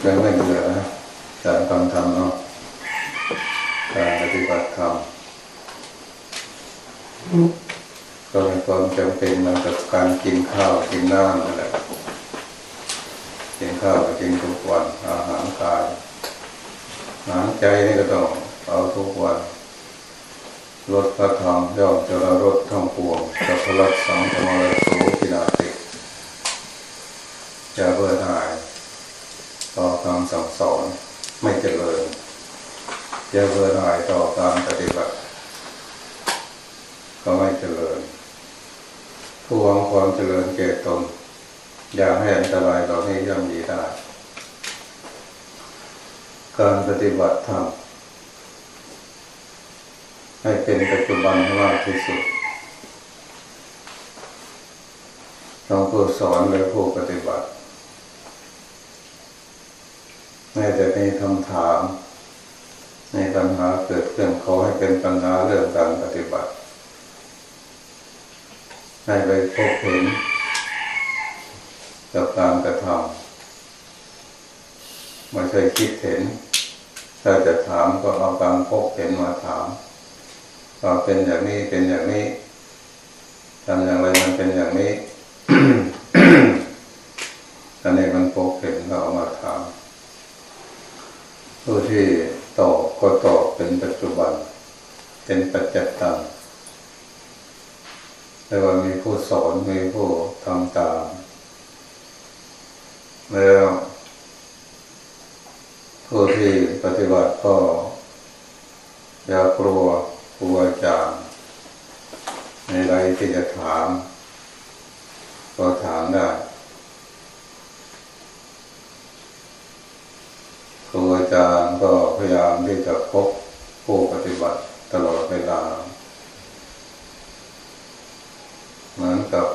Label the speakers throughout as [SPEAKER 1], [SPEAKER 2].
[SPEAKER 1] ยังไม่เบื่อนะการฟังธรรมเนาะการปฏิบัติธรรมก็เป็นความจำเป็นมากับการกินข้าวกินน้ำนั่นแหละกินข้าวกินทุกวันอาหารกายอาหารใจนี่ก็ต้องเอาทุกวันลดพระธรรมย่อมจะระลดทั้งปวงจะพลัดสังธรรมะโสกินาติจะเบื่อหน่าย ต่อคำสั่งสอนไม่เจริญจะเบื่อหน่ายต่อการปฏิบัติ ก็ไม่เจริญผู้หวังความเจริญแก่ตนอยากให้อันตรายต่อนี้ย่อมมีได้การปฏิบัติธรรมให้เป็นปัจจุบันให้มากที่สุดทั้งผู้สอนและผู้ปฏิบัติ แม้แต่มีคำถาม ในปัญหาเกิดขึ้นขอให้เป็นปัญหาเรื่องการปฏิบัติ ให้ไปพบเห็นกับการกระทำไม่ใช่คิดเห็น ถ้าจะถามก็เอาการพบเห็นมาถามว่าเป็นอย่างนี้เป็นอย่างนี้ทำอย่างไรมันเป็นอย่างนี้อันนี้มันพบเห็นเราเอามาถาม ผู้ที่ตอบก็ตอบเป็นปัจจุบัน เป็นปัจจัตตังแต่ว่ามีผู้สอนมีผู้ทำตาม แล้วผู้ที่ปฏิบัติก็อย่ากลัวครูอาจารย์ในไรที่จะถาม ก็ถามได้ครูอา จารย์ก็พยายามที่จะพบผู้ปฏิบัติตลอดเวลา เหมือนกับ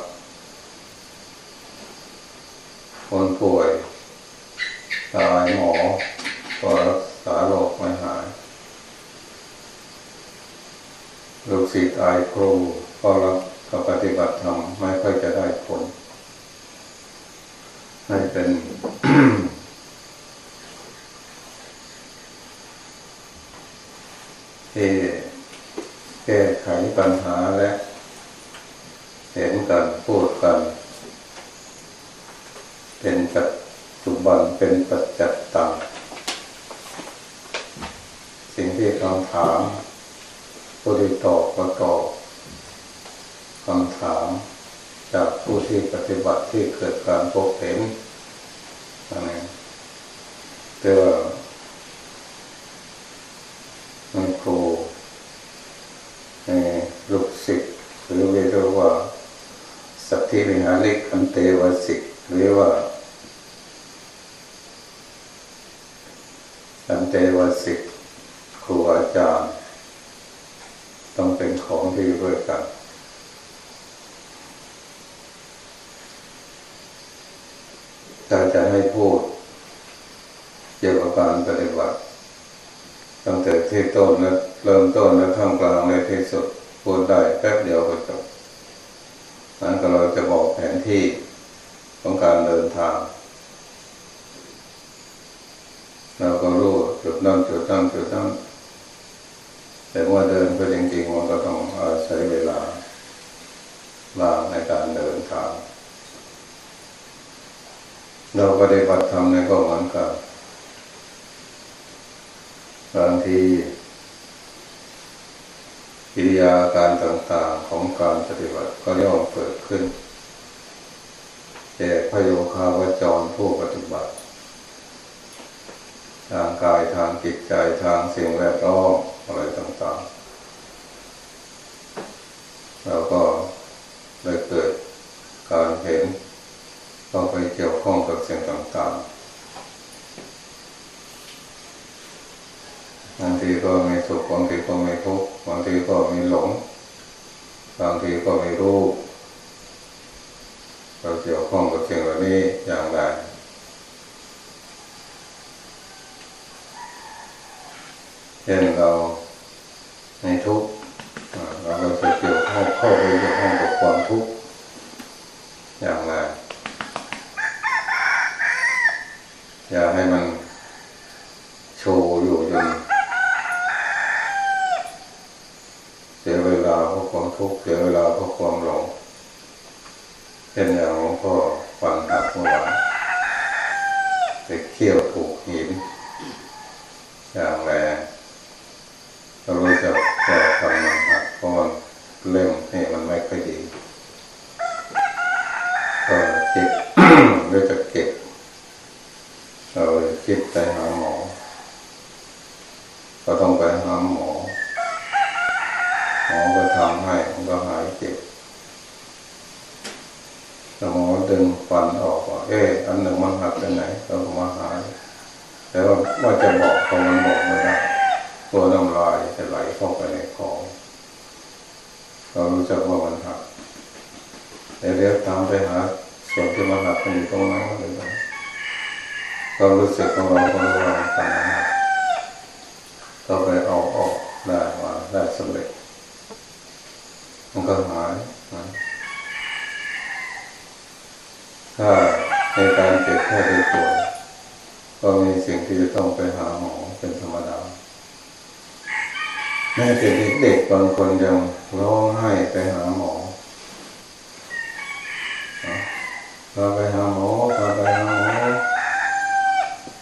[SPEAKER 1] คนป่วยตายหมอก็รักษาโรคไม่หายลูกศิษย์อายครูก็รับก็ปฏิบัติธรรมไม่ค่อยจะได้ผล ให้เป็น ที่แก้ไขปัญหาและ เห็นกันพูดกัน เป็นปัจจุบันเป็นปัจจัตตังสิ่งที่คำถามผู้ที่ตอบก็ตอบคำถาม จากผู้ที่ปฏิบัติที่เกิดการพบเห็นอะไรแต่ว่าในครูในลูกศิษย์หรือเรียกว่า สัตธิวิหาริกอันเตวสิกหรือว่า อันเตวสิกครูอาจารย์ ต้องเป็นของที่ด้วยกันถ้าจะให้พูดเกี่ยวกับการปฏิบัติตั้งแต่ที่ต้นและเริ่มต้นและท่ามกลางในที่สุดพูดได้แป๊บเดียวก็จบนั้นก็เราจะบอกแผนที่ของการเดินทาง เราก็รู้ นั่นจุดนั่นจุดนั่นแต่ว่าเดินไปจริงๆมันก็ต้องอาศัยเวลาบ้าในการเดินทางเราปฏิบัติธรรมในก็เหมือนกันบางทีกิริยาการต่างๆของการปฏิบัติก็ย่อมเกิดขึ้นแก่พระโยคาวจรผู้ปฏิบัติ ทางกายทางจิตใจทางสิ่งแวดล้อมอะไรต่างๆเราก็ได้เกิดการเห็นต้องไปเกี่ยวข้องกับสิ่งต่างๆบางทีก็มีสุขบางทีก็มีทุกข์บางทีก็มีหลงบางทีก็มีรู้เราเกี่ยวข้องกับสิ่งเหล่านี้อย่างไร เช่นเราในทุกข์เราจะเกี่ยวข้องเข้าไปเกี่ยวข้องกับความทุกข์อย่างไร อย่าให้มันโชว์อยู่จนเสียเวลาเพราะความทุกข์เสียเวลาเพราะความหลงเช่นอย่างหลวงพ่อฟันหักเมื่อวานไปเขี่ยวถูกหินอย่างแรงเรารู้จักแก้ฟันมันหักเพราะมันเล่มนี่มันไม่ค่อยดีก็เก็บ รู้จักเก็บ เราคิดไปหาหมอ ก็ต้องไปหาหมอ หมอก็ทำให้มันก็หายเจ็บแต่หมอดึงฟันออกว่า เอ๊ะอันหนึ่งมันหักไปไหนเราก็มาหาย แต่ว่าว่าจะบอกเขามันบอกไม่ได้ ตัวน้ำลายจะไหลเข้าไปในคอเรารู้จักว่ามันหักเดี๋ยวเดี๋ยวตามไปหา ส่วนที่มันหักมันอยู่ตรงนั้นเลยนะ เรารู้สึกของเราของเราตอนนั้นก็ไปเอาออกได้มาได้สำเร็จมันก็หายนะถ้าในการเจ็บแค่ได้ป่วยก็มีสิ่งที่จะต้องไปหาหมอเป็นธรรมดาแม้แต่เด็กบางคนยังร้องไห้ไปหาหมอพาไปหาหมอพาไปหาหมอ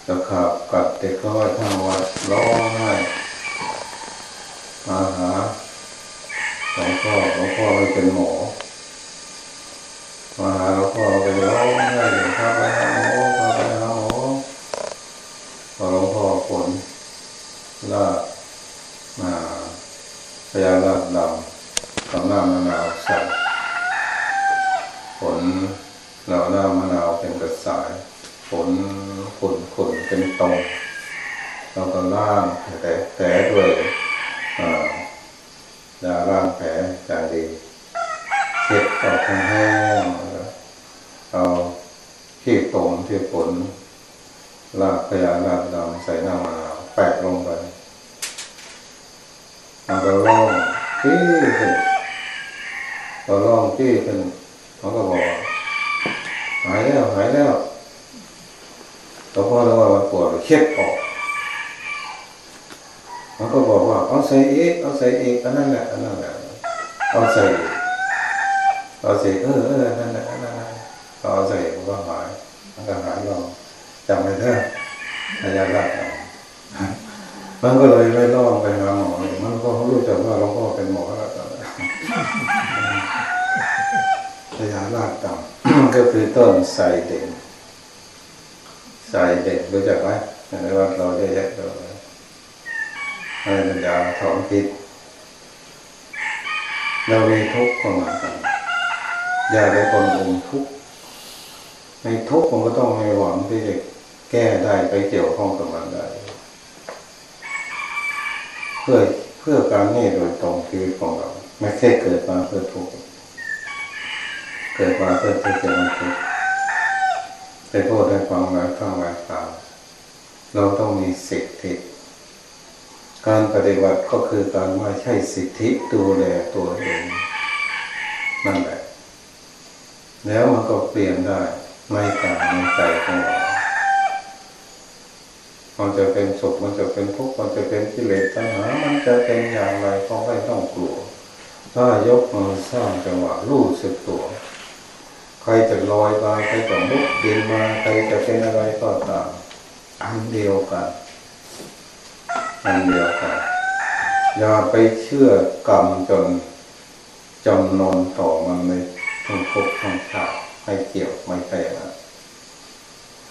[SPEAKER 1] จะขั บกัดเด็กเขาไว้ทางวัดร้องไห้มาหาหลวงพ่อหลวงพ่อไม่เป็นหมอมาหาหลวงพ่อไปร้องไห้พาไปหาหมอพาไปหาหมอพอหลวงพ่อฝนลาดมาพยาลาดดำกับหน้ามะนาวใส่ฝนเราหน้ามะนาวเป็นกระสายฝนขุ่นขุ่นเป็นตรง เราก็ล่างแผลแผลด้วยอ่ายาล่างแผลจางดีเช็ดออกแห้งเอาที่ตรงที่ฝนลากพยาลาดดำใส่หน้ามาแปะลงไปมันก็ล่องที่ขึ้นพอล่องที่ขึ้นเขาก็บอกหายแล้วหายแล้วหลวพอแล้วว่ามันปวดเช็ดออก มันก็บอกว่า เอาใส่เอีกเอาใส่เอีกอันนั้นแหละอันนั้นแหละเอาใส่เอาใส่เออเออนั่นแหละอันนั้นแหละเอาใส่มันก็หายมันก็หายลงจำไม่ได้พยาลาดเอามันก็เลยไม่ล่องไปหาหมอมันก็รู้จักว่าหลวงพ่อเป็นหมอแล้วตอนนั้พยาลาดต่ำก็คือต้นไทรเด่นไทรเด่นรู้จักไหมในวัดเราเยอะแยะเลย ให้ปัญญาถอนพิษเรามีทุกข์เข้ามากันอย่าได้คนอื่นทุกข์ในทุกข์มันก็ต้องมีหวังที่จะแก้ได้ไปเกี่ยวข้องกับมันได้ เพื่อเพื่อการนี่โดยตรงชีวิตของเรา ไม่ใช่เกิดมาเพื่อทุกข์เกิดมาเพื่อที่จะมันทุกข์ไปพูดให้ฟังหลายครั้งหลายคราวเราต้องมีสิทธิ การปฏิบัติก็คือการไม่ใช่สิทธิดูแลตัวเองนั่นแหละ แล้วมันก็เปลี่ยนได้ในกายในใจของเรามันจะเป็นสุขมันจะเป็นทุกข์มันจะเป็นกิเลสตัณหา มันจะเป็นอย่างไรก็ไม่ต้องกลัว ถ้ายกมือสร้างจังหวะรู้สึกตัว ใครจะลอยมาใครจะมุดดินมาใครจะเป็นอะไรก็ตามอันเดียวกัน อันเดียวกันอย่าไปเชื่อกรรมจนจำนนต่อมันในทั้งภพทั้งชาติให้เกี่ยวไม่ใช่นะ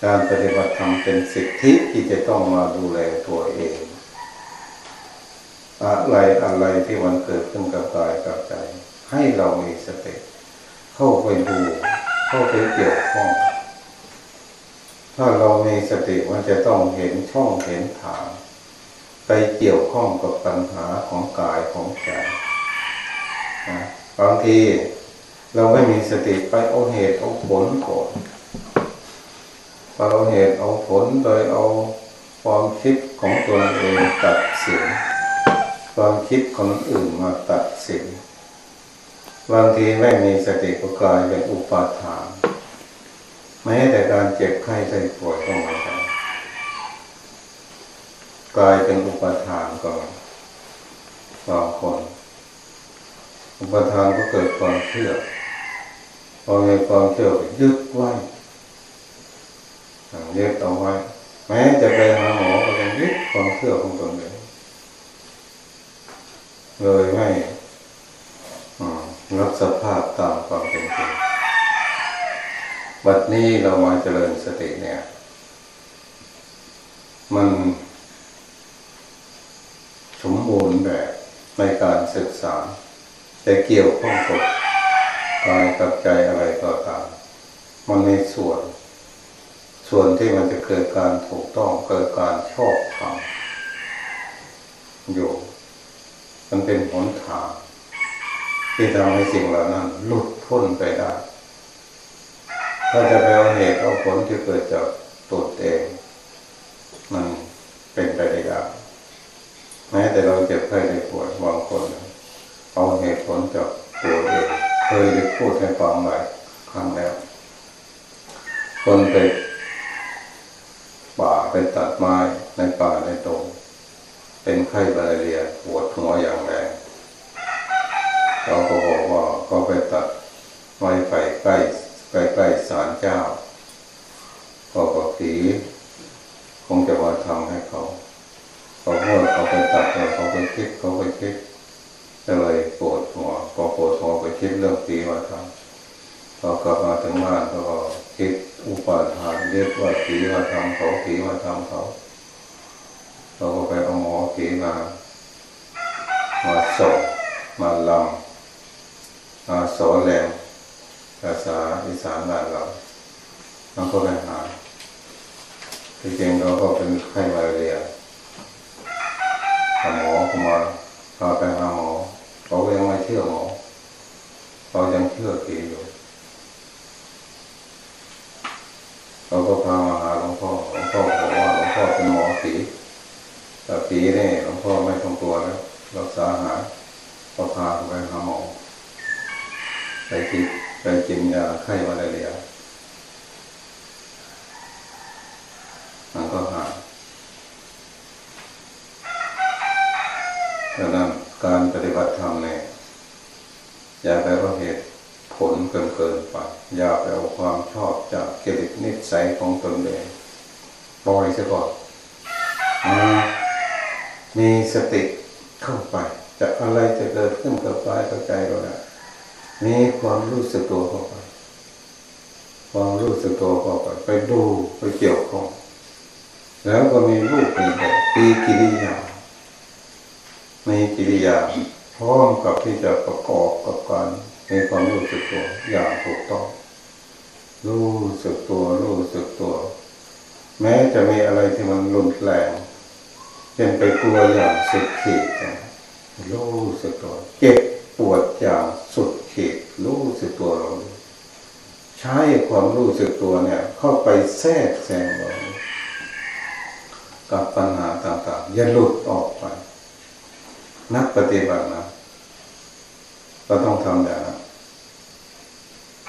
[SPEAKER 1] การปฏิบัติธรรมเป็นสิทธิที่จะต้องมาดูแลตัวเอง อะไรอะไรที่มันเกิดขึ้นกับกายกับใจ ให้เรามีสติเข้าไปดูเข้าไปเกี่ยวข้อง ถ้าเรามีสติมันจะต้องเห็นช่องเห็นทาง ไปเกี่ยวข้องกับปัญหาของกายของใจนะบางทีเราไม่มีสติไปเอาเหตุเอาผลก่อนเอาเหตุเอาผลโดยเอาความคิดของตัวเองตัดสินความคิดของคนอื่นมาตัดสินบางทีไม่มีสติก็กลายเป็นอุปาทานแม้แต่การเจ็บไข้ได้ป่วยก็เหมือนกัน กลายเป็นอุปทานก่อนบางคน อุปทานก็เกิดความเชื่อพอมีความเชื่อยึดไว้ยึดเอาไว้แม้จะไปหาหมอก็ยังยึดความเชื่อของตนเองเลยไม่รับสภาพตามความเป็นจริงบัดนี้เรามาเจริญสติเนี่ย มัน สมบูรณ์แบบในการศึกษาแต่เกี่ยวข้องกับกายกับใจอะไรก็ตามมันในส่วน ส่วนที่มันจะเกิดการถูกต้องเกิดการชอบธรรมอยู่ มันเป็นหนทางที่ทำให้สิ่งเหล่านั้นหลุดพ้นไปได้ ถ้าจะไปเอาเหตุเอาผลที่เกิดจากตัวเอง มันเป็นไปได้ยาก ม้แต่เราเจ็บไข้ได้ปวยบางคนเอาเหตุผลจากตัวเองเคยได้พูดให้ฟังหลายครั้งแล้ว คนไปป่าไปตัดไม้ในป่าในตรงเป็นไข้บาเรียปวดหัวอย่างแรงเราก็บอกว่าเขาไปตัดไม้ไฟใกล้ใกล้ใกล้ศาลเจ้าก็บอกผีคงจะมาทำให้เขา เขาพูดเขาไปตัดเขาไปคิดเขาไปคิดก็เลยปวดหัวพอปวดหัวไปคิดเรื่องผีมาทำพอกลับมาถึงบ้านก็คิดอุปาทานเรียกว่าผีมาทำเขาผีมาทำเขาเราก็ไปเอาหมอผีมามาสอบมาลำมาสอนแรงภาษาอีสานบ้านเรามันก็ไม่หาที่จริงเราก็เป็นไข้มาเรีย หมอเข้ามาพาไปหาหมอเขายังไม่เชื่อหมอเขายังเชื่อผีอยู่เราก็พามาหาหลวงพ่อหลวงพ่อบอกว่าหลวงพ่อเป็นหมอผีแต่ผีนี่หลวงพ่อไม่ต้องตัวแล้วรักษาหายก็พาไปหาหมอไปกินไปกินยาไข้มาเรียมันก็หายดังนั้นการปฏิบัติธรรมเนี่ยอย่าไปว่าเหตุผลเกินเกินไปอย่าไปเอาความชอบจากกิเลสนิสัยของตนเอง ปล่อยก่อนมีสติเข้าไปจะอะไรจะเกิดขึ้นกับกายกับใจเราเนี่ยมีความรู้สึกตัวเข้าไป ความรู้สึกตัวเข้าไป ไปดูไปเกี่ยวข้องแล้วก็มีรูปมีแบบปีกิริยามีกิริยาพร้อมกับที่จะประกอบกับการมีความรู้สึกตัวอย่างถูกต้อง รู้สึกตัว รู้สึกตัว แม้จะมีอะไรที่มันรุนแรงเช่นไปกลัวอย่างสุดขีดรู้สึกตัวเจ็บปวดอย่างสุดขีดรู้สึกตัวเราใช้ความรู้สึกตัวเนี่ย เข้าไปแทรกแซงเรากับปัญหาต่างๆอย่าหลุดออกไป นักปฏิบัตินะเราต้องทำอย่างนั้น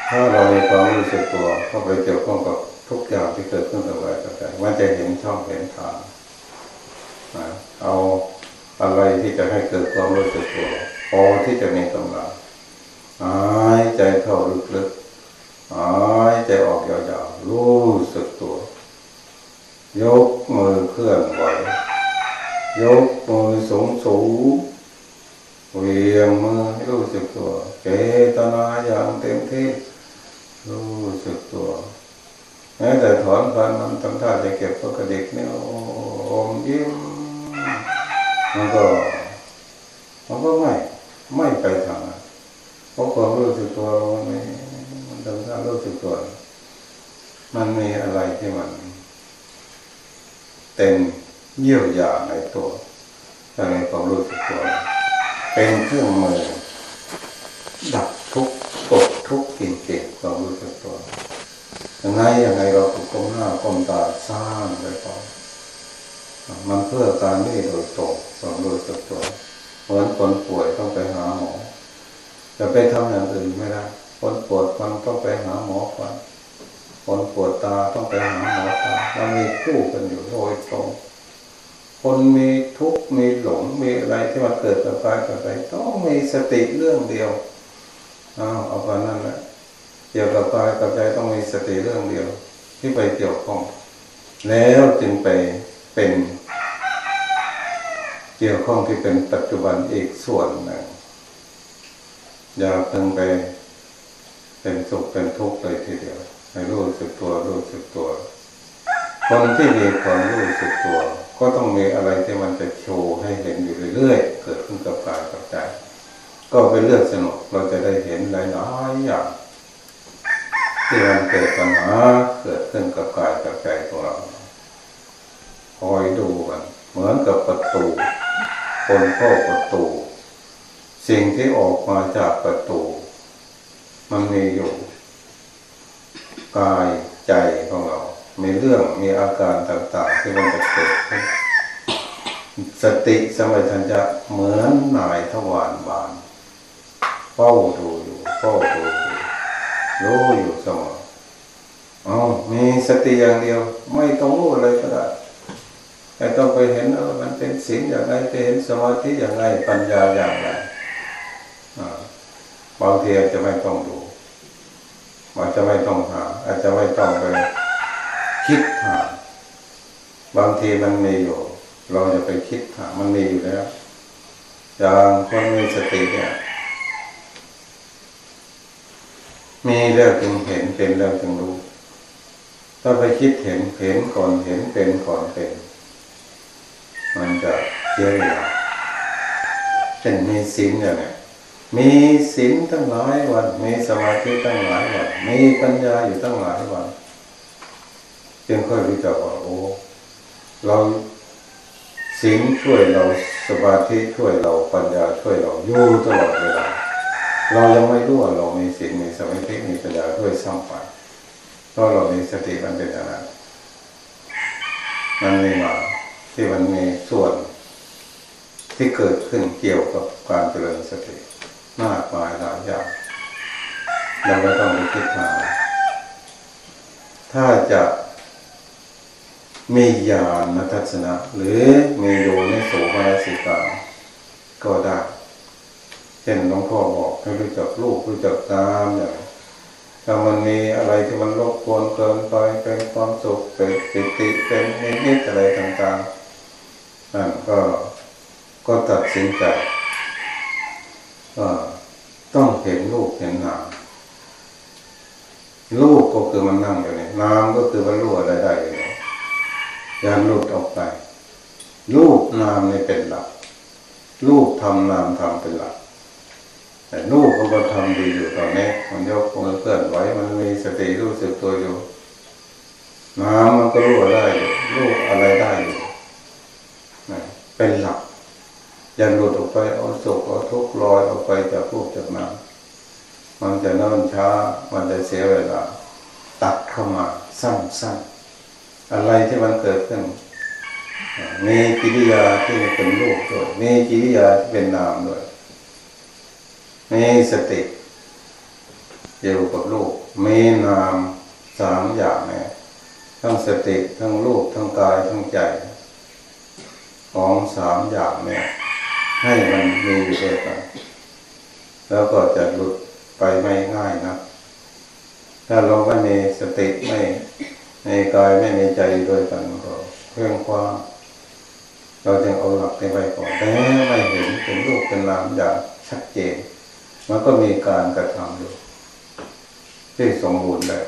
[SPEAKER 1] ถ้าเรามีความรู้สึกตัวเข้าไปเกี่ยวข้องกับ ทุกอย่างที่เกิดขึ้นกับกายกับใจมันจะเห็นช่องเห็นทางเอาอะไรที่จะให้เกิดความรู้สึกตัวพอที่จะมีกำลังหายใจเข้าลึกๆหายใจออกยาวๆรู้สึกตัวยกมือเคลื่อนไหวยกมือสูงสูงเวียงมือรู้สึกตัวเจตนาอย่างเต็มที่รู้สึกตัว แม้แต่ถอนฟันมันทำท่าจะเก็บก็กระดิกเนี่ยอมยิ้มมันก็มันก็ไม่ไม่ไปทางนั้นเพราะความรู้สึกตัวมันมันทำท่ารู้สึกตัว มันมีอะไรที่มันเต็มเยี่ยวยาในตัวในความรู้สึกตัว เป็นเครื่องมือดับทุกข์กดทุกข์กินเก็บความรู้สึกตัว ยังไงยังไงเราก้มหน้าก้มตาสร้างไปก่อมันเพื่อการนี่โดยตรงความรู้สึกตัวเหมือนคนป่วยต้องไปหาหมอจะไปทำอย่างอื่นไม่ได้คนปวดฟันต้องไปหาหมอฟันคนปวดตาต้องไปหาหมอตามันมีคู่กันอยู่โดยตรงคคนมีทุกข์มีหลงมีอะไรที่มันเกิดกับกายกับใจต้องมีสติเรื่องเดียวเอาเอาไปนั่นแหละ เกี่ยวกับกายกับใจต้องมีสติเรื่องเดียว ที่ไปเกี่ยวข้อง แล้วจึงไปเป็น เกี่ยวข้องที่เป็นปัจจุบันอีกส่วนหนึ่งอย่าเพิ่งไปเป็นสุขเป็นทุกข์เลยทีเดียวให้รู้สึกตัวรู้สึกตัว คนที่มีความรู้สึกตัว ก็ต้องมีอะไรที่มันจะโชว์ให้เห็นอยู่เรื่อยๆเกิดขึ้นกับกายกับใจก็เป็นเรื่องสนุกเราจะได้เห็นหลายๆอย่าง ที่มันเกิดปัญหาเกิดขึ้นกับกายกับใจของเราคอยดูมันเหมือนกับประตู คนเข้าประตู สิ่งที่ออกมาจากประตู มันมีอยู่ กายใจของเรา มีเรื่องมีอาการต่างๆ ที่มันจะเกิดขึ้นสติสมัชัญญะเหมือนนายทวารบานเฝ้าดูอยู่เฝ้าดูอยู่ รู้อยู่เสมออ๋อมีสติอย่างเดียว ไม่ต้องรู้อะไรก็ได้แต่ต้องไปเห็นเออมันเป็นศีลอย่างไรไปเห็นสมาธิอย่างไรปัญญาอย่างไรบางทีอาจจะไม่ต้องดูอาจจะไม่ต้องหา อาจจะไม่ต้องไปคิดหาบางทีมันมีอยู่ เราจะไปคิดหามันมีอยู่แล้วอย่างคนมีสติเนี่ย มีแล้วจึงเห็นเป็นแล้วจึงรู้ ถ้าไปคิดเห็นเห็นก่อนเห็นเป็นก่อนเป็น มันจะเสียเลาเป็นมีศีลอย่างนี้มีศีลตั้งหลายวันมีสมาธิตั้งหลายวันมีปัญญาอยู่ตั้งหลายวันจึงค่อยรู้จักว่าโอ้เราศีลช่วยเราสมาธิช่วยเราปัญญาช่วยเราอยู่ตลอดเวลา เรายังไม่รู้ว่าเรามีศีลมีสมาธิมีปัญญาด้วยซ้ำไปเพราะเรามีสติมันเป็นอย่างนั้นมันมีมาที่มันมีส่วนที่เกิดขึ้นเกี่ยวกับการเจริญสติมากมายหลายอย่างเราก็ต้องไปคิดหาถ้าจะมีญาณทัศนะ หรือมีโยนิโสมนสิกาก็ได้ เช่นหลวงพ่อบอกให้รู้จักลูกรู้จักตามอย่างถ้ามันมีอะไรที่มันรบกวนเกินไปเป็นความสุขเป็นปิติเป็นนิดอะไรต่างๆนั่นก็ก็ตัดสินใจว่าต้องเห็นลูกเห็นนามลูกก็คือมันนั่งอยู่นี่นามก็คือมันรู้อะไรได้อยู่นี่ยานหลุดออกไป ลูกนามนี่เป็นหลัก ลูกทำนามทำเป็นหลัก แต่ลูกก็ทำดีอยู่ตอนนี้มันยกมือเคลื่อนไหวมันมีสติรู้สึกตัวอยู่น้ำมันก็รู้อะไรอยู่รู้อะไรได้อยู่เป็นหลักยันหลุดออกไปเอาสุขเอาทุกข์ลอยออกไปจากรูปจากน้ำมันจะนิ่นช้ามันจะเสียเวลาตัดเข้ามาสั้นๆอะไรที่มันเกิดขึ้นมีกิริยาที่เป็นรูปด้วยมีกิริยาที่เป็นนามด้วย มีสติอยู่กับลูกมีนามสามอย่างเนี่ยทั้งสติทั้งลูกทั้งกายทั้งใจของสามอย่างเนี่ยให้มันมีอยู่ด้วยกันแล้วก็จะหลุดไปไม่ง่ายนะ ถ้าเราไม่มีสติไม่ในกายไม่มีใจด้วยกันก็เรื่องความเราจึงเอาหลักในไว้ก่อนแต่ไม่เห็นเป็นรูปเป็นนามอย่างชัดเจน มันก็มีการกระทำอยู่ที่สมบูรณ์แล้ว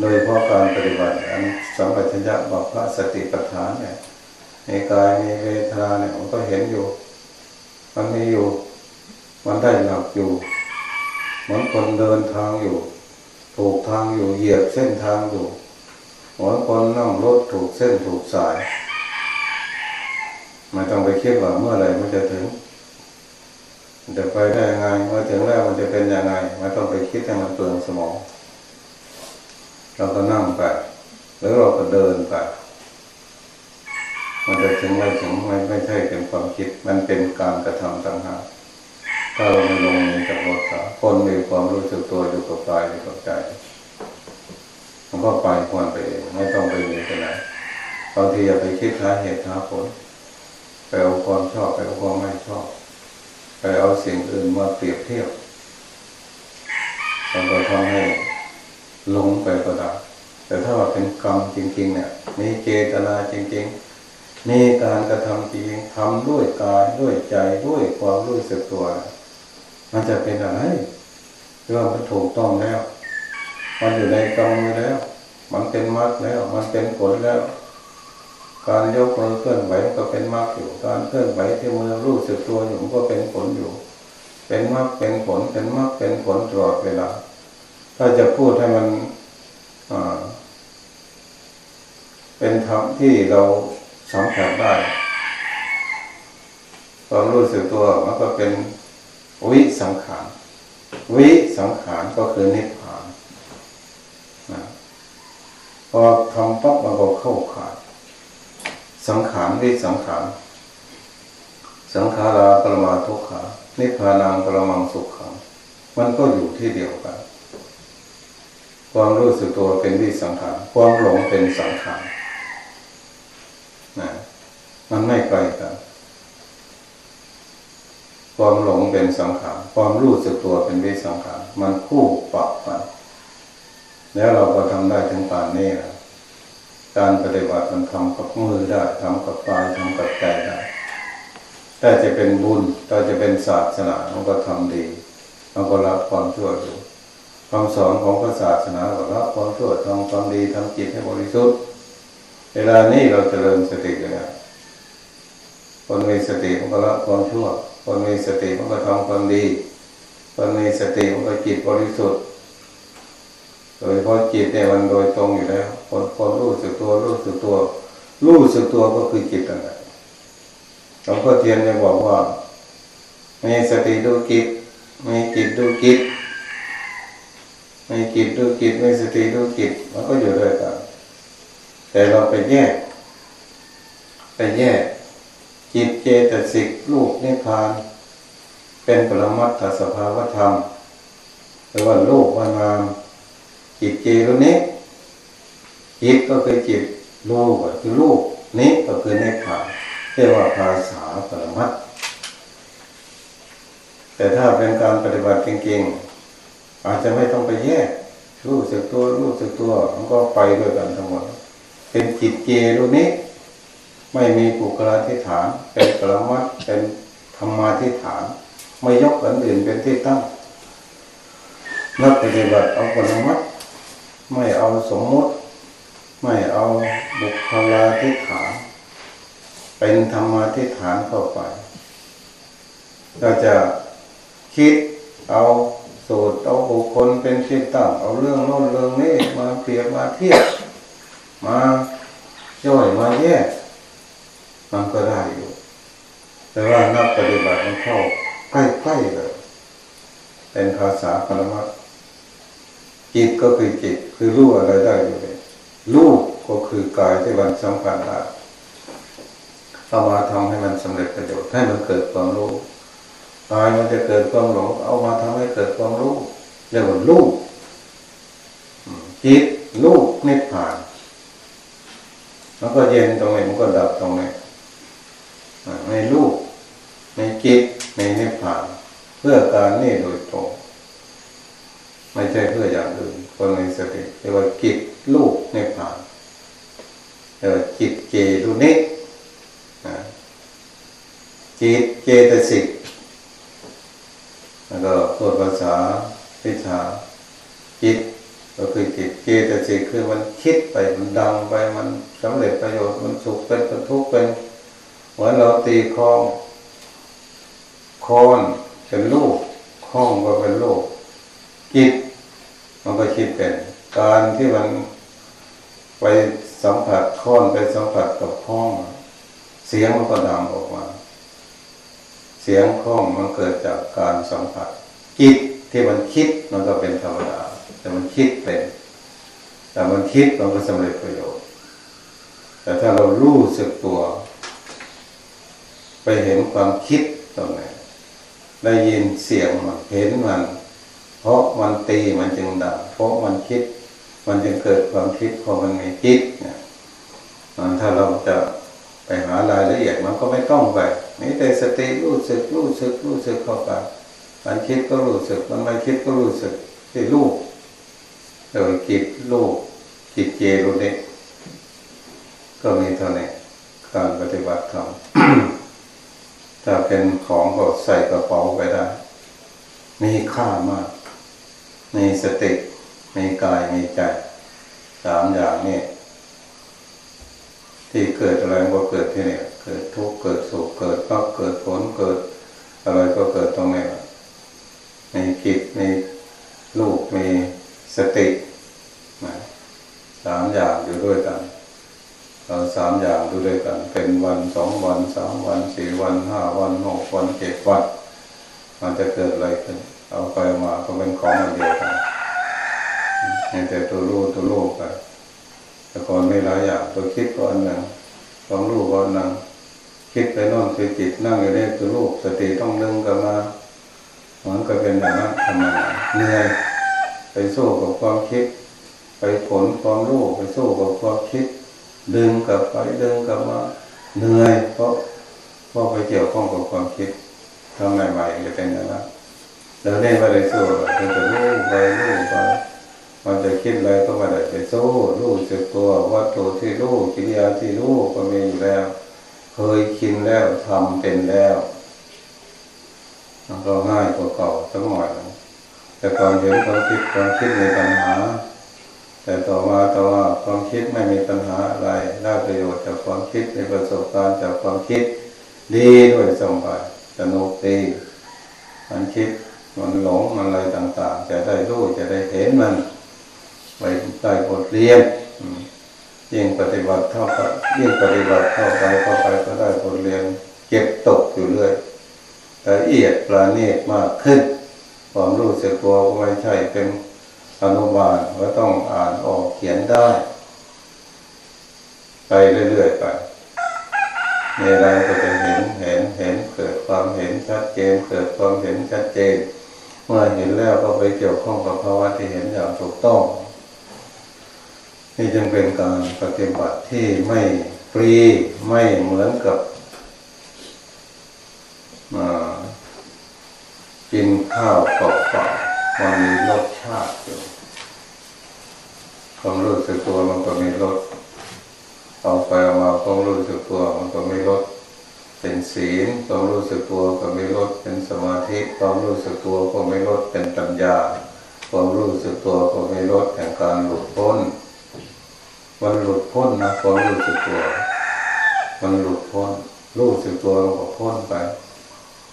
[SPEAKER 1] โดยเพราะการปฏิบัติอันสัมปชัญญะบอกพระสติปัฏฐานเนี่ยในกายในเวทนาเนี่ยมันก็เห็นอยู่ มันมีอยู่ มันได้หลับอยู่เหมือนคนเดินทางอยู่ ถูกทางอยู่เหยียบเส้นทางอยู่เหมือนคนนั่งรถถูกเส้นถูกสายไม่ต้องไปคิดว่าเมื่อไรมันจะถึง จะไปได้ยังไงเมื่อถึงแล้วมันจะเป็นยังไงไม่ต้องไปคิดให้มันเปลืองสมอง เราก็นั่งไปหรือเราก็เดินไปมันจะถึงไม่ถึงไม่ไม่ใช่เป็นความคิด มันเป็นการกระทำต่างหากถ้าเราไม่ลงมือกับรถคนมีความรู้สึกตัวอยู่กับกายอยู่กับใจมันก็ไปควรไปเองไม่ต้องไปมีไปไหนบางทีอย่าไปคิดหาเหตุหาผลไปเอาความชอบไปเอาความไม่ชอบ ไปเอาสิ่งอื่นมาเปรียบเทียบมันก็ทำให้หลงไปก็ได้แต่ถ้าว่าเป็นกรรมจริง ๆ เนี่ย มีเจตนาจริง ๆ มีการกระทำจริงทำด้วยกายด้วยใจด้วยความรู้สึกตัว มันจะเป็นอะไรเรื่องมันถูกต้องแล้ว มันอยู่ในกรรมแล้ว มันเป็นมรรคแล้ว มันเป็นผลแล้ว การยกมือเคลื่อนไหวก็เป็นมรรคอยู่การเคลื่อนไหวที่มือรู้สึกตัวอยู่ก็เป็นผลอยู่ เป็นมรรคเป็นผลเป็นมรรคเป็นผลตลอดเวลา ถ้าจะพูดให้มันเป็นธรรมที่เราสัมผัสได้ความรู้สึกตัวมันก็เป็นวิสังขารวิสังขารก็คือนิพพานพอทำปั๊บมันก็เข้าขาด สังขารวิสังขารสังขาราปรมาทุกขานิพพานังปรมังสุขขังมันก็อยู่ที่เดียวกัน ความรู้สึกตัวเป็นวิสังขารความหลงเป็นสังขารนะมันไม่ไกลกันความหลงเป็นสังขารความรู้สึกตัวเป็นวิสังขารมันคู่ปรับกันแล้วเราก็ทำได้ถึงป่านนี้นะ การปฏิบัติมันทำกับมือได้ทำกับกายทำกับใจได้ถ้าจะเป็นบุญถ้าจะเป็นศาสนามันก็ทำดีมันก็รับความชั่วอยู่คำสอนของพระศาสนาก็รับความชั่วทำความดีทำจิตให้บริสุทธิ์เวลานี้เราจเจริญสติกันนะคนมีสติมันก็ละความชั่ว คนมีสติมันก็ทำความดี คนมีสติมันก็จิตบริสุทธิ์ โดยเพราะจิตเนี่ยมันโดยตรงอยู่แล้วคนคนรู้สึกตัวรู้สึกตัว รู้สึกตัวก็คือจิตนั่นแหละหลวงพ่อเทียนจะบอกว่ามีสติดูจิตมีจิตดูจิตมีจิตดูจิตมีสติดูจิตมันก็อยู่ด้วยกันแต่เราไปแยก ไปแยก จิตเจตสิกลูกนิพพาน เป็นปรมัตถสภาวธรรมหรือว่าโลกวานาม จิตเจรุนี้จิตก็คือจิตโลกก็คือลูกนี้ก็คือเนิพพาเรียกว่าภาษาปรมัตแต่ถ้าเป็นการปฏิบัติจริงๆอาจจะไม่ต้องไปแยกรู้สึกตัวรู้สึกตัวมันก็ไปด้วยกันทั้งหมดเป็นจิตเจรูนี้ ไม่มีปุกลาธิฐาน เป็นปรมัตเป็นธรรมาธิฐาน ไม่ยกอันอื่นเป็นที่ตั้งนักปฏิบัติเอาปรมัต ไม่เอาสมมติ ไม่เอาบุคลาธิฐานเป็นธรรมาธิฐานเข้าไป เราจะคิดเอาสูตรเอาบุคคลเป็นที่ตั้งเอาเรื่องโน้นเรื่องนี้มาเปรียบมาเทียบมาย่อยมาแยกมันก็ได้อยู่ แต่ว่านักปฏิบัติมันเข้าใกล้ๆเลย เป็นภาษาปรมัต จิตก็คือจิตคือรู้อะไรได้อยู่เลยรู้ก็คือกายที่มันสำคัญได้เอามาทำให้มันสำเร็จประโยชน์ให้มันเกิดความรู้กายมันจะเกิดความหลงเอามาทำให้เกิดความรู้เรียกว่ารู้จิตรู้นิพพานมันก็เย็นตรงนี้มันก็ดับตรงนี้ในรูปในจิตในนิพพาน เพื่อการนี่โดยตรง ไม่ใช่เพื่ออย่างอื่นคนในสติเรียกว่าจิตลูกในิพพานเรียกว่าจิตเจรุนิจิตเจตสิกแล้วก็พูดภาษาพิชาจิตก็คือจิตเจตสิกคือมันคิดไปมันดังไปมันสำเร็จประโยชน์มันสุขเป็นเป็นทุกข์เป็นเหมือนเราตีคองคอนเป็นลูกคล้องก็เป็นลูกจิต มันก็คิดเป็น การที่มันไปสัมผัสค้อนไปสัมผัสกับคล้อง เสียงมันก็ดังออกมา เสียงค้องมันเกิดจากการสัมผัสจิตที่มันคิดมันก็เป็นธรรมดา แต่มันคิดเป็นแต่มันคิดมันก็สำเร็จประโยชน์ แต่ถ้าเรารู้สึกตัว ไปเห็นความคิดตรงไหนได้ยินเสียงมันเห็นมัน เพราะมันตีมันจึงดังเพราะมันคิด มันจึงเกิดความคิดเพราะมันมีคิดเนี่ยถ้าเราจะไปหารายละเอียดมันก็ไม่ต้องไปนี่แต่สติรู้สึกรู้สึกรู้สึกเข้าไปมันคิดก็รู้สึกมันไม่คิดก็รู้สึกที่รู้โดยจิตรู้จิตเจรู้นี่ก็มีเท่านี้การปฏิบัติธรรมถ้าเป็นของก็ใส่กระเป๋าไปได้ มีค่ามาก มีสติมีกายมีใจสามอย่างนี้ที่เกิดอะไรก็เกิดที่นี่เกิดทุกข์เกิดสุขเกิดพักเกิดผลเกิด อะไรก็เกิดตรงนี้มีจิตมีลูกมีสติสามอย่างอยู่ด้วยกันเราสามอย่างดูด้วยกัน เป็นวันสองวันสามวันสี่วันห้าวันหกวันเจ็ดวัน มันจะเกิดอะไรขึ้น เอาไปมาก็เป็นของอันเดียวกันแต่ตัวรู้ตัวโลกไปแต่ก่อนไม่หลายอย่างตัวคิดก็อันหนึ่งความรู้ก็อันหนึ่งคิดไปนอนคือจิตนั่งอยู่เนี่ยตัวลูกสติต้องดึงกลับมาเหมือนกับเป็นอย่างนั้นทำไมเหนื่อยไปสู้กับความคิด ไปผลความรู้ไปสู้กับความคิด ดึงกลับไปดึงกลับมาเหนื่อยเพราะเพราะไปเกี่ยวข้องกับความคิดทำใหม่จะเป็นอย่างนั้น แล้วเนี่ยไม่ได้สู้เป็นแต่รู้ไปรู้ไปมันจะคิดอะไรก็ไม่ได้ไปสู้รู้สึกตัววัตถุที่รู้กิริยาที่รู้ก็มีอยู่แล้ว เคยคินแล้วทำเป็นแล้วมันก็ง่ายกว่าเก่าสักหน่อยแต่ก่อนเห็นความคิดความคิดในปัญหา แต่ต่อมาต่อว่าความคิดไม่มีปัญหาอะไรได้ประโยชน์จากความคิดในประสบการณ์จากความคิดดีด้วยสมบัติสนุกดีมันคิด มันหลงมันอะไรต่าง ๆ จะได้รู้จะได้เห็นมันไปได้บทเรียนยิ่งปฏิบัติเท่ากับยิ่งปฏิบัติเข้าไปเข้าไปก็ได้บทเรียนเก็บตกอยู่เรื่อยละเอียดประณีตมากขึ้น ความรู้สึกตัวก็ไม่ใช่เป็นอนุบาลว่าต้องอ่านออกเขียนได้ ไปเรื่อยๆไปในอะไรก็จะเห็นเห็นเห็นเกิดความเห็นชัดเจน เกิดความเห็นชัดเจน เมื่อเห็นแล้วก็ไปเกี่ยวข้องกับภาวะที่เห็นอย่างถูกต้อง นี่จึงเป็นการปฏิบัติที่ไม่ฟรีไม่เหมือนกับกินข้าวเปล่าๆมันมีรสชาติอยู่ความรู้สึกตัวมันก็มีรสเอาไปเอามาความรู้สึกตัวมันก็มีรส เป็นศีลความรู้สึกตัวก็มีรสเป็นสมาธิความรู้สึกตัวก็มีรสเป็นปัญญาความรู้สึกตัวก็มีรสแห่งการหลุดพ้น มันหลุดพ้นนะความรู้สึกตัว มันหลุดพ้น รู้สึกตัวมันก็พ้นไป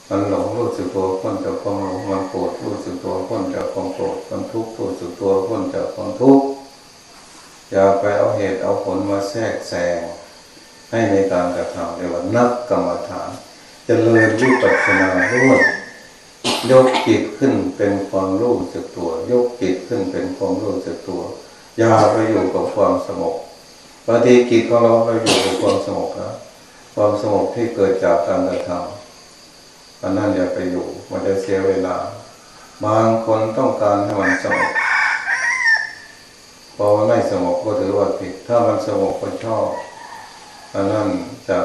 [SPEAKER 1] มันหลงรู้สึกตัวพ้นจากความหลงมันโกรธรู้สึกตัวพ้นจากความโกรธมันทุกข์รู้สึกตัวพ้นจากความทุกข์อย่าไปเอาเหตุเอาผลมาแทรกแซง ให้ในการกระทำเรียกว่านักกรรมฐานจเจริญวิปัสสนาด้วยยกจิตขึ้นเป็นความรู้สึกตัว ยกจิตขึ้นเป็นความรู้สึกตัว อย่าไปอยู่กับความสงบบางทีจิตของเราไปอยู่กับความสงบนะความสงบที่เกิดจากการกระทำอันนั้นอย่าไปอยู่มันจะเสียเวลา บางคนต้องการให้มันสงบพอมันไม่สงบก็ถือว่าผิด ถ้ามันสงบก็ชอบ อันนั้นจะ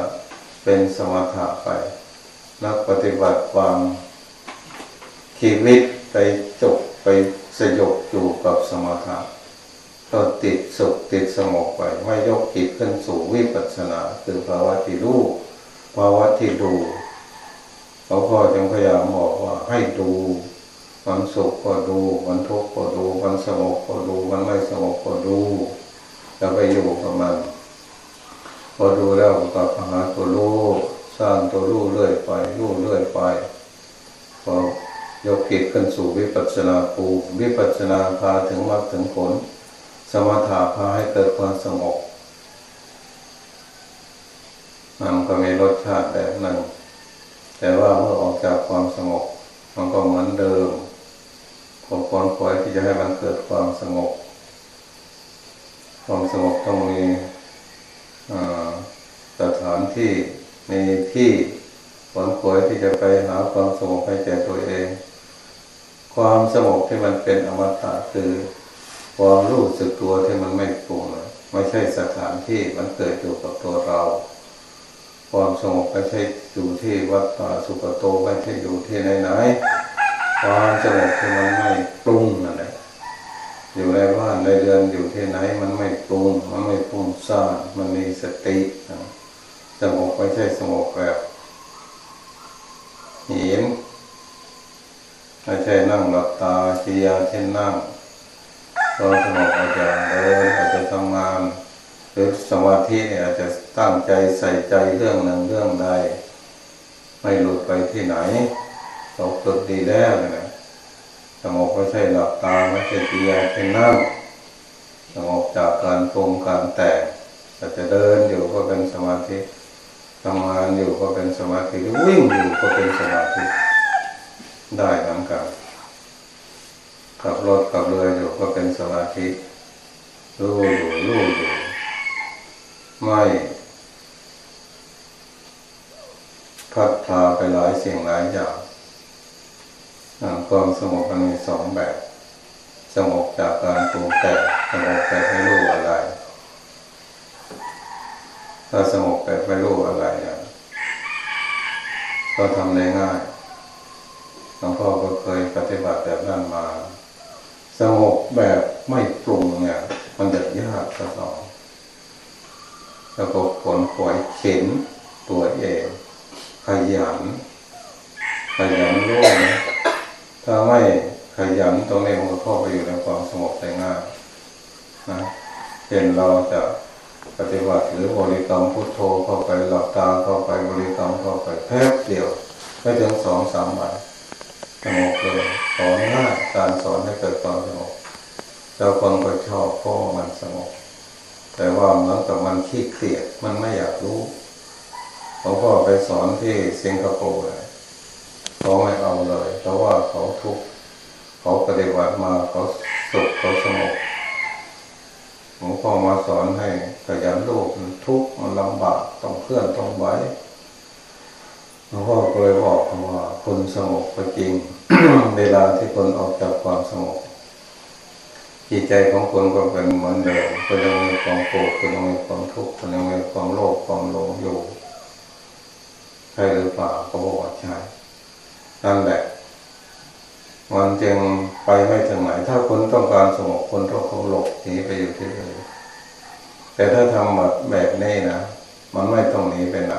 [SPEAKER 1] เป็นสมถะไป นักปฏิบัติวางชีวิตไปจบไปสยบอยู่กับสมถะก็ติดสุขติดสงบไป ไม่ยกจิตขึ้นสู่วิปัสสนาคือภาวะที่รู้ภาวะที่ดูเขาพ่อจึงพยายามบอกว่าให้ดูมันสุขก็ดูมันทุกข์ก็ดูมันสงบก็ดูมันไม่สงบก็ดูแล้วไปอยู่กับมัน พอดูแล้วก็หาตัวรู้สร้างตัวรู้เรื่อยไปรู้เรื่อยไปพอยกจิตขึ้นสู่วิปัสสนาภูวิปัสสนาพาถึงมรรคถึงผล สมถะพาให้เกิดความสงบมันก็มีรสชาติแบบนั้นแต่ว่าเมื่อออกจากความสงบมันก็เหมือนเดิมผมควรคอยที่จะให้มันเกิดความสงบ ความสงบต้องมี สถานที่มีที่ผลคอยที่จะไปหาความสงบให้แก่ตัวเอง ความสงบที่มันเป็นอมตะคือความรู้สึกตัวที่มันไม่ปรุงไม่ใช่สถานที่มันเกิดอยู่กับตัวเรา ความสงบไม่ใช่อยู่ที่วัดป่าสุกโตไม่ใช่อยู่ที่ไหนไหนๆความสงบที่มันไม่ปรุงนั่นแหละอยู่ในบ้านในเรือนอยู่ที่ไหนมันไม่ปรุงมันไม่ปรุงซ่านมันมีสตินะ สงบไม่ใช่สงบแบบเห็นไม่ใช่นั่งหลับตาชียาเช่นนั่งตอนสงบอาจจะเดินอาจจะทำงานหรือสมาธิเนี่ยอาจจะตั้งใจใส่ใจเรื่องหนึ่งเรื่องใดไม่หลุดไปที่ไหนเราฝึกดีแล้วนะสงบไม่ใช่หลับตาไม่ใช่ปียเช่นนั่งสงบจากการปรุงการแต่งอาจจะเดินอยู่ก็เป็นสมาธิ ทำงานอยู่ก็เป็นสมาธิวิ่งอยู่ก็เป็นสมาธิได้ทั้งกันขับรถขับเรืออยู่ก็เป็นสมาธิรู้อยู่รู้อยู่ไม่พัดพาไปหลายสิ่งหลายอย่างความสงบมันมีสองแบบ สงบจากการปรุงแต่งสงบแบบไม่รู้อะไร ถ้าสงบแบบไม่รู้อะไรก็ทำได้ง่ายหลวงพ่อก็เคยปฏิบัติแบบนั้นมา สงบแบบไม่ปรุงเนี่ยมันจะยากสักหน่อยแล้วก็ผลขวยเข็นตัวเองขยันขยันรู้นะถ้าไม่ขยันตรงนี้มันก็เข้าไปอยู่ในความสงบได้ง่ายนะเห็นเราจะ ปฏิบัติหรือบริกรรมพุทโธเข้าไปหลับตาเข้าไปบริกรรมเข้าไปแป๊บเดียวไม่ถึงสองสามวันสงบเลยสอนง่ายการสอนให้เกิดความสงบเจ้าคนก็ชอบเพราะมันสงบแต่ว่าเหมือนกับมันขี้เกลียจมันไม่อยากรู้หลวงพ่อไปสอนที่สิงคโปร์เขาไม่เอาเลย เพราะว่าเขาทุกข์เขาปฏิบัติมาเขาสุขเขาสงบ หลวงพ่อมาสอนให้ขยันโลกมันทุกข์มันลำบากต้องเคลื่อนต้องไหวหลวงพ่อก็เลยบอกว่าคนสงบก็จริง เวลาที่คนออกจากความสงบจิตใจของคนก็เป็นเหมือนเดิมคนยังมีความโกรธคนยังมีความทุกข์คนยังมีความโลภความหลงอยู่ใช่หรือเปล่าก็บอกว่าใช่นั่นแหละมันจึงไปไม่ถึงไหนถ้าคนต้องการสงบคนต้องเขาหลบ หนีไปอยู่ที่อื่นแต่ถ้าทำแบบแบบนี้นะมันไม่ต้องหนีไปไหน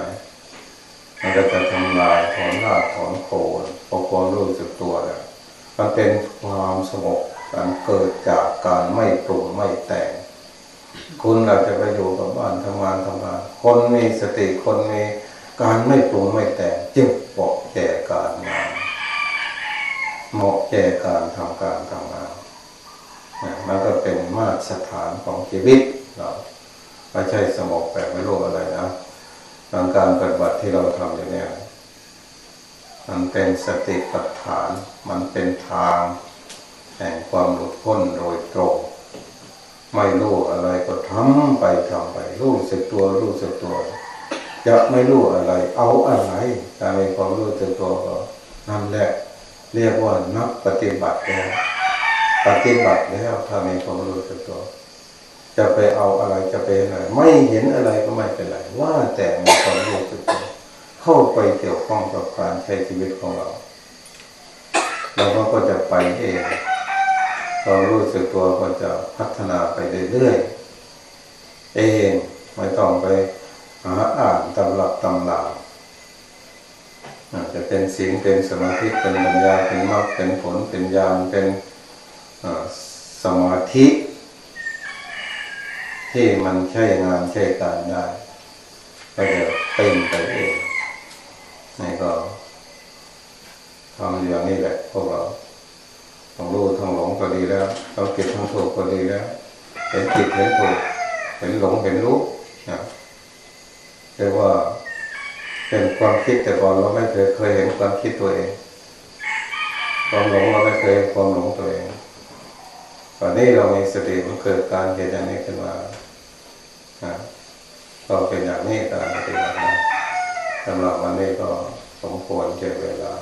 [SPEAKER 1] มันก็จะทำลายถอนรากถอนโคนพอความรู้สึกตัวแล้วมันเป็นความสงบการเกิดจากการไม่ปรุงไม่แต่ง คุณอาจะไปอยู่กับบ้านทำงานทำงาน คนมีสติคนมีการไม่ปรุงไม่แต่งจึงเหมาะแก่การงานเหมาะแก่การทำการทำงาน มันก็เป็นมาตรฐานของชีวิตเราไม่ใช่สมองบแบบไม่รู้อะไรนะทางการปฏิบัติที่เราทำอยู่เนี่ยมันเป็นสติปัฏฐาน มันเป็นทางแห่งความหลุดพ้นโดยตรงไม่รู้อะไรก็ทำไปทำไปรู้สึกตัวรู้สึกตัว จะไม่รู้อะไร เอาอะไรถ้ามีความรู้สึกตัวก็นั่นแหละเรียกว่านักปฏิบัติแล้ว ปฏิบัติแล้วถ้ามีความรู้สึกตัวจะไปเอาอะไรจะไปอะไรไม่เห็นอะไรก็ไม่เป็นไร ว่าแต่มีความรู้สึกตัวเข้าไปเกี่ยวข้องกับการใช้ชีวิตของเราเราก็จะไปเองเรารู้สึกตัวก็จะพัฒนาไปเรื่อยๆเองไม่ต้องไปหาอ่านตำรับตำราจะเป็นสิ่งเป็นสมาธิเป็นปัญญาเป็นมรรคเป็นผลเป็นญาณเป็น สมาธิ ที่มันใช้งานใช้การได้ก็จะเป็นไปเองนี่ก็ทำอย่างนี้แหละพวกเราทั้งรู้ทั้งหลงก็ดีแล้วเราเก็บทั้งถูกก็ดีแล้วเห็นผิดเห็นถูกเห็นหลงเห็นรู้นะเรียกว่าเป็นความคิดแต่ก่อนเราไม่เคยเคยเห็นความคิดตัวเองความหลงเราไม่เคยความหลงตัวเอง ตอนนี้เรามีสติมันเกิดการเห็นอย่างนี้ขึ้นมาก็เป็นอย่างนี้การปฏิบัติสำหรับวันนี้ก็สมควรเจอเวลา